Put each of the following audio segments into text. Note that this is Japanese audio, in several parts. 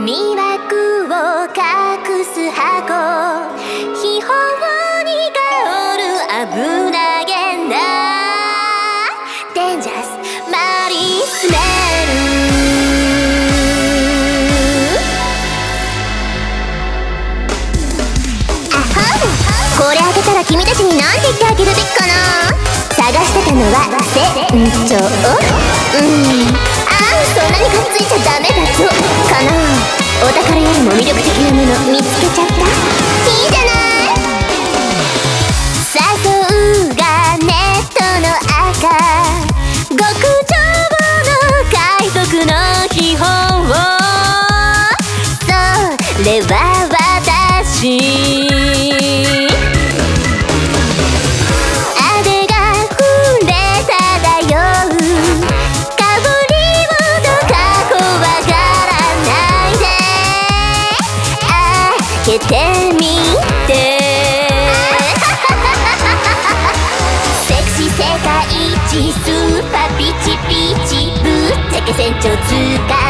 魅惑を隠す箱。秘宝に香る危なげな。デンジャスマリスメルアホこれあげたら君たちに何て言ってあげるべきかな。探してたのは船長うん。そんなにくっついちゃダメだぞかなお宝よりも魅力的なもの見つけちゃったいいじゃない誘うがネットの赤極上の海賊の秘宝それは私っちゃ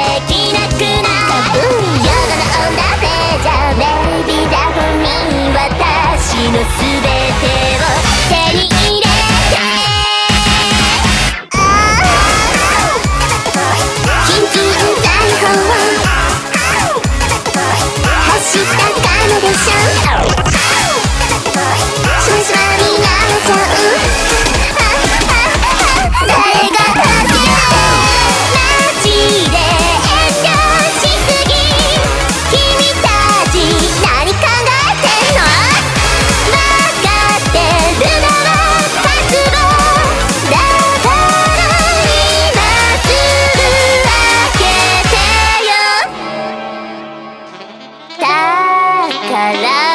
たから